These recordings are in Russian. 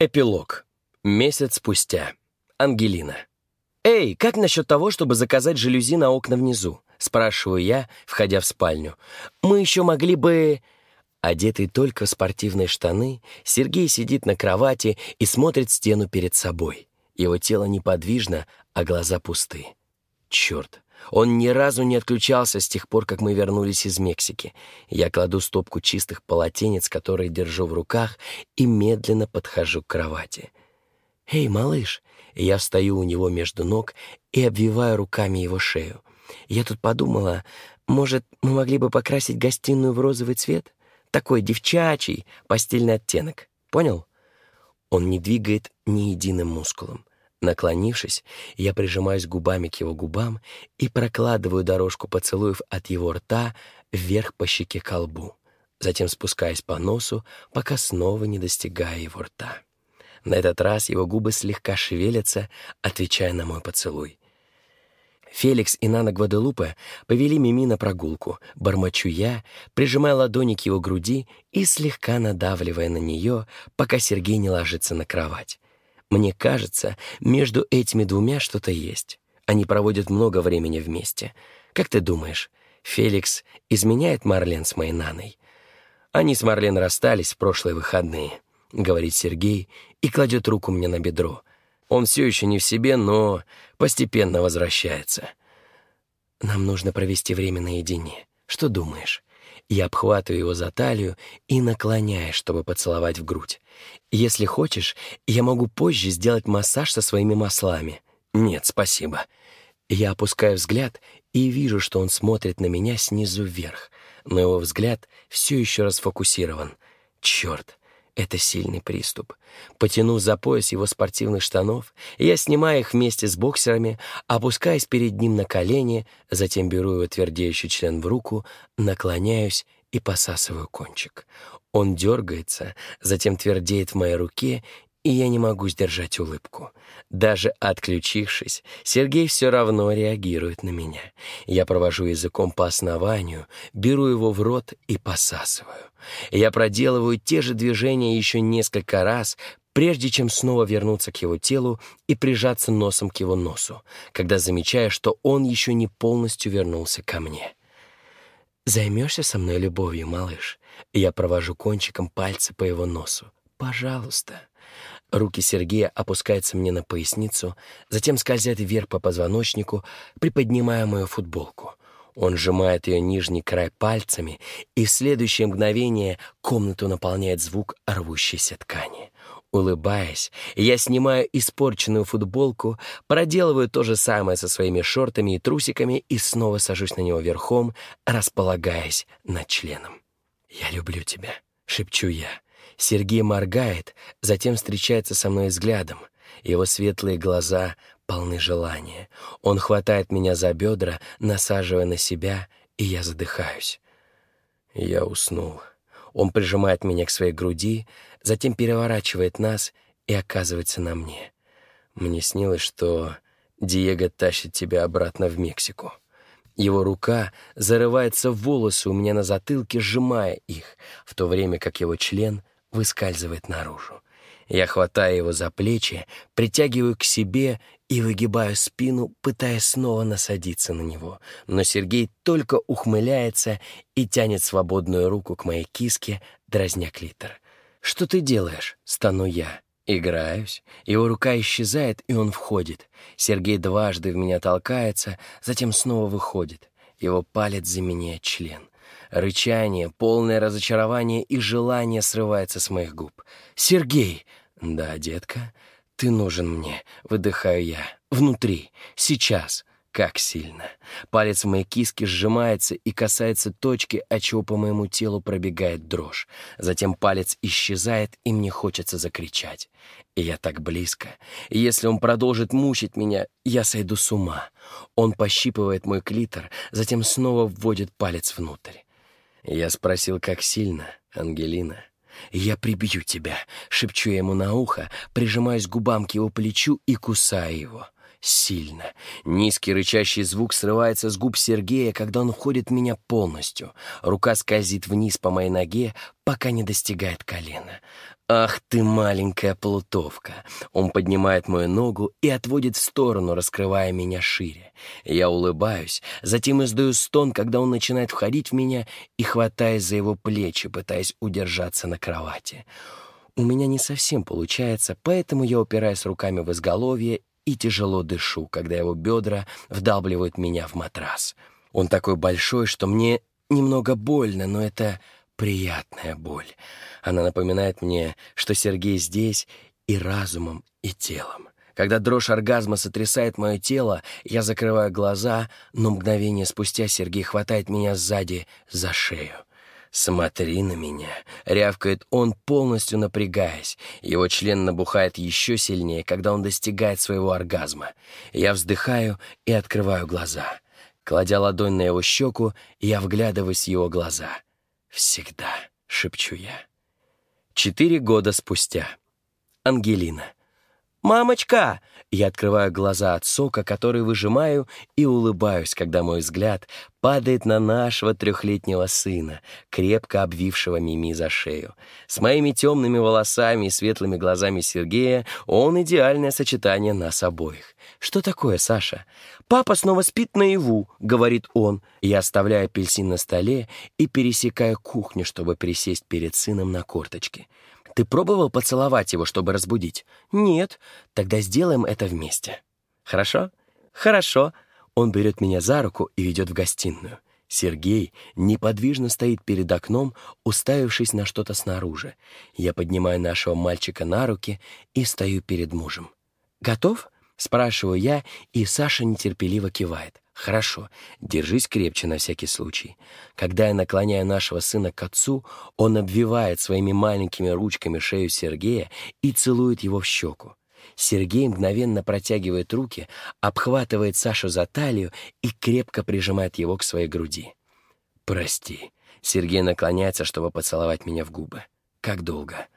Эпилог. Месяц спустя. Ангелина. «Эй, как насчет того, чтобы заказать жалюзи на окна внизу?» — спрашиваю я, входя в спальню. «Мы еще могли бы...» Одетый только в спортивные штаны, Сергей сидит на кровати и смотрит стену перед собой. Его тело неподвижно, а глаза пусты. Черт, он ни разу не отключался с тех пор, как мы вернулись из Мексики. Я кладу стопку чистых полотенец, которые держу в руках, и медленно подхожу к кровати. «Эй, малыш!» Я встаю у него между ног и обвиваю руками его шею. Я тут подумала, может, мы могли бы покрасить гостиную в розовый цвет? Такой девчачий, постельный оттенок. Понял? Он не двигает ни единым мускулом. Наклонившись, я прижимаюсь губами к его губам и прокладываю дорожку поцелуев от его рта вверх по щеке к лбу, затем спускаясь по носу, пока снова не достигая его рта. На этот раз его губы слегка шевелятся, отвечая на мой поцелуй. Феликс и Нана Гваделупе повели Мими на прогулку, бормочу я, прижимая ладони к его груди и слегка надавливая на нее, пока Сергей не ложится на кровать. Мне кажется, между этими двумя что-то есть. Они проводят много времени вместе. Как ты думаешь, Феликс изменяет Марлен с моей Наной? Они с Марлен расстались в прошлые выходные, говорит Сергей и кладет руку мне на бедро. Он все еще не в себе, но постепенно возвращается. Нам нужно провести время наедине. Что думаешь? Я обхватываю его за талию и наклоняюсь, чтобы поцеловать в грудь. Если хочешь, я могу позже сделать массаж со своими маслами. Нет, спасибо. Я опускаю взгляд и вижу, что он смотрит на меня снизу вверх, но его взгляд все еще расфокусирован. Черт, это сильный приступ. Потянув за пояс его спортивных штанов, я снимаю их вместе с боксерами, опускаясь перед ним на колени, затем беру его твердеющий член в руку, наклоняюсь и посасываю кончик. Он дергается, затем твердеет в моей руке, и я не могу сдержать улыбку. Даже отключившись, Сергей все равно реагирует на меня. Я провожу языком по основанию, беру его в рот и посасываю. Я проделываю те же движения еще несколько раз, прежде чем снова вернуться к его телу и прижаться носом к его носу, когда замечаю, что он еще не полностью вернулся ко мне. «Займешься со мной любовью, малыш?» Я провожу кончиком пальца по его носу. «Пожалуйста». Руки Сергея опускаются мне на поясницу, затем скользят вверх по позвоночнику, приподнимая мою футболку. Он сжимает ее нижний край пальцами, и в следующее мгновение комнату наполняет звук рвущейся ткани. Улыбаясь, я снимаю испорченную футболку, проделываю то же самое со своими шортами и трусиками и снова сажусь на него верхом, располагаясь над членом. «Я люблю тебя», — шепчу я. Сергей моргает, затем встречается со мной взглядом. Его светлые глаза полны желания. Он хватает меня за бедра, насаживая на себя, и я задыхаюсь. Я уснул. Он прижимает меня к своей груди, затем переворачивает нас и оказывается на мне. Мне снилось, что Диего тащит тебя обратно в Мексику. Его рука зарывается в волосы у меня на затылке, сжимая их, в то время как его член выскальзывает наружу. Я хватаю его за плечи, притягиваю к себе и выгибаю спину, пытаясь снова насадиться на него. Но Сергей только ухмыляется и тянет свободную руку к моей киске, дразня клитор. «Что ты делаешь?» — стану я. Играюсь. Его рука исчезает, и он входит. Сергей дважды в меня толкается, затем снова выходит. Его палец заменяет член. Рычание, полное разочарование и желание срывается с моих губ. «Сергей!» «Да, детка, ты нужен мне», — выдыхаю я. «Внутри. Сейчас. Как сильно. Палец в моей киске сжимается и касается точки, отчего по моему телу пробегает дрожь. Затем палец исчезает, и мне хочется закричать. И я так близко. И если он продолжит мучить меня, я сойду с ума. Он пощипывает мой клитор, затем снова вводит палец внутрь. Я спросил, как сильно, Ангелина. «Я прибью тебя», — шепчу ему на ухо, прижимаюсь губам к его плечу и кусаю его сильно. Низкий рычащий звук срывается с губ Сергея, когда он входит в меня полностью. Рука скользит вниз по моей ноге, пока не достигает колена. «Ах ты, маленькая плутовка!» Он поднимает мою ногу и отводит в сторону, раскрывая меня шире. Я улыбаюсь, затем издаю стон, когда он начинает входить в меня и хватаясь за его плечи, пытаясь удержаться на кровати. У меня не совсем получается, поэтому я упираюсь руками в изголовье и тяжело дышу, когда его бедра вдалбливают меня в матрас. Он такой большой, что мне немного больно, но это приятная боль. Она напоминает мне, что Сергей здесь и разумом, и телом. Когда дрожь оргазма сотрясает мое тело, я закрываю глаза, но мгновение спустя Сергей хватает меня сзади за шею. «Смотри на меня!» — рявкает он, полностью напрягаясь. Его член набухает еще сильнее, когда он достигает своего оргазма. Я вздыхаю и открываю глаза. Кладя ладонь на его щеку, я вглядываюсь в его глаза — Всегда, шепчу я. Четыре года спустя. Ангелина. «Мамочка!» Я открываю глаза от сока, который выжимаю, и улыбаюсь, когда мой взгляд падает на нашего трехлетнего сына, крепко обвившего Мими за шею. С моими темными волосами и светлыми глазами Сергея он идеальное сочетание нас обоих. «Что такое, Саша?» «Папа снова спит наяву», — говорит он. Я оставляю апельсин на столе и пересекаю кухню, чтобы присесть перед сыном на корточке. Ты пробовал поцеловать его, чтобы разбудить? Нет. Тогда сделаем это вместе. Хорошо? Хорошо. Он берет меня за руку и ведет в гостиную. Сергей неподвижно стоит перед окном, уставившись на что-то снаружи. Я поднимаю нашего мальчика на руки и стою перед мужем. «Готов?» — спрашиваю я, и Саша нетерпеливо кивает. «Хорошо, держись крепче на всякий случай». Когда я наклоняю нашего сына к отцу, он обвивает своими маленькими ручками шею Сергея и целует его в щеку. Сергей мгновенно протягивает руки, обхватывает Сашу за талию и крепко прижимает его к своей груди. «Прости». Сергей наклоняется, чтобы поцеловать меня в губы. «Как долго?»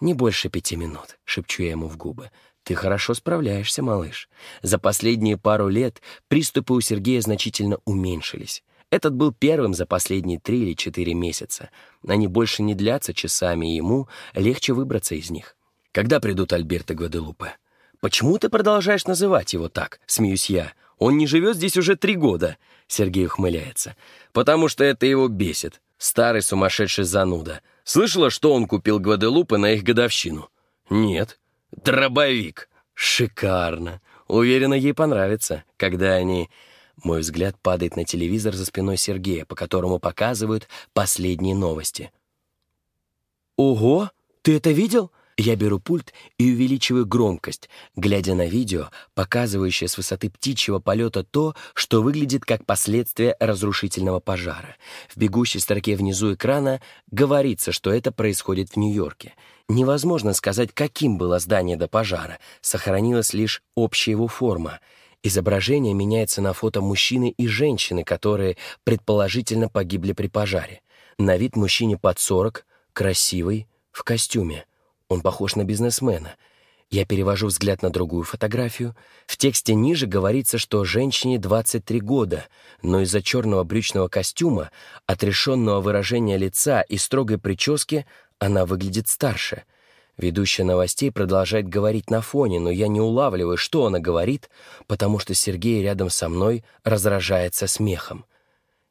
«Не больше пяти минут», — шепчу я ему в губы. Ты хорошо справляешься, малыш. За последние пару лет приступы у Сергея значительно уменьшились. Этот был первым за последние три или четыре месяца. Они больше не длятся часами, ему легче выбраться из них. Когда придут Альберт и Гваделупе? Почему ты продолжаешь называть его так? Смеюсь я. Он не живет здесь уже три года. Сергей ухмыляется. Потому что это его бесит. Старый сумасшедший зануда. Слышала, что он купил Гваделупе на их годовщину? Нет. Дробовик. Шикарно. Уверена, ей понравится, когда они... Мой взгляд падает на телевизор за спиной Сергея, по которому показывают последние новости. «Ого! Ты это видел?» Я беру пульт и увеличиваю громкость, глядя на видео, показывающее с высоты птичьего полета то, что выглядит как последствие разрушительного пожара. В бегущей строке внизу экрана говорится, что это происходит в Нью-Йорке. Невозможно сказать, каким было здание до пожара, сохранилась лишь общая его форма. Изображение меняется на фото мужчины и женщины, которые предположительно погибли при пожаре. На вид мужчине под 40, красивый, в костюме. Он похож на бизнесмена. Я перевожу взгляд на другую фотографию. В тексте ниже говорится, что женщине 23 года, но из-за черного брючного костюма, отрешенного выражения лица и строгой прически она выглядит старше. Ведущая новостей продолжает говорить на фоне, но я не улавливаю, что она говорит, потому что Сергей рядом со мной разражается смехом.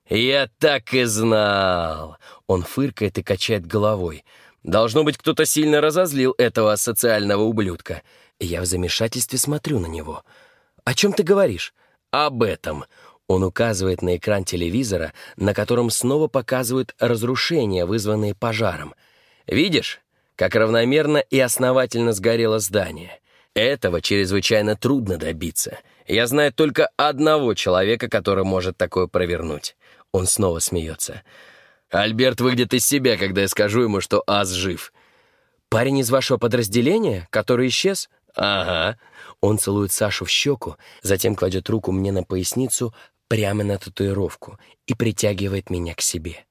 «Я так и знал!» Он фыркает и качает головой — Должно быть, кто-то сильно разозлил этого социального ублюдка. Я в замешательстве смотрю на него. «О чем ты говоришь?» «Об этом». Он указывает на экран телевизора, на котором снова показывают разрушения, вызванные пожаром. «Видишь, как равномерно и основательно сгорело здание? Этого чрезвычайно трудно добиться. Я знаю только одного человека, который может такое провернуть». Он снова смеется. Альберт выйдет из себя, когда я скажу ему, что Ас жив. Парень из вашего подразделения, который исчез? Ага. Он целует Сашу в щеку, затем кладет руку мне на поясницу прямо на татуировку и притягивает меня к себе.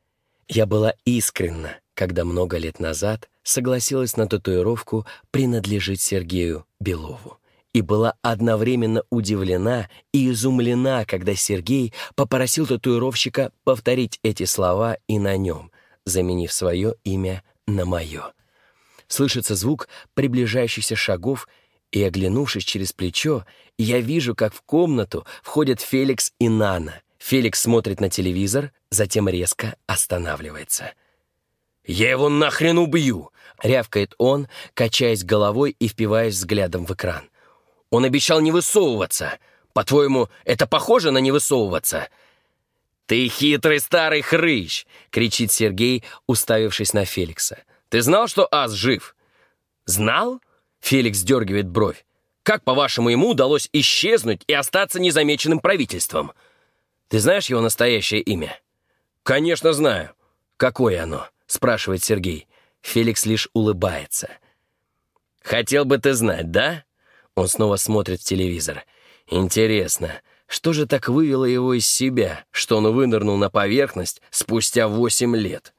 Я была искренна, когда много лет назад согласилась на татуировку принадлежить Сергею Белову и была одновременно удивлена и изумлена, когда Сергей попросил татуировщика повторить эти слова и на нем, заменив свое имя на мое. Слышится звук приближающихся шагов, и, оглянувшись через плечо, я вижу, как в комнату входят Феликс и Нана. Феликс смотрит на телевизор, затем резко останавливается. «Я его нахрен убью!» — рявкает он, качаясь головой и впиваясь взглядом в экран. «Он обещал не высовываться! По-твоему, это похоже на не высовываться?» «Ты хитрый старый хрыщ!» — кричит Сергей, уставившись на Феликса. «Ты знал, что ас жив?» «Знал?» — Феликс дергивает бровь. «Как, по-вашему, ему удалось исчезнуть и остаться незамеченным правительством?» «Ты знаешь его настоящее имя?» «Конечно знаю». «Какое оно?» — спрашивает Сергей. Феликс лишь улыбается. «Хотел бы ты знать, да?» Он снова смотрит в телевизор. «Интересно, что же так вывело его из себя, что он вынырнул на поверхность спустя восемь лет?»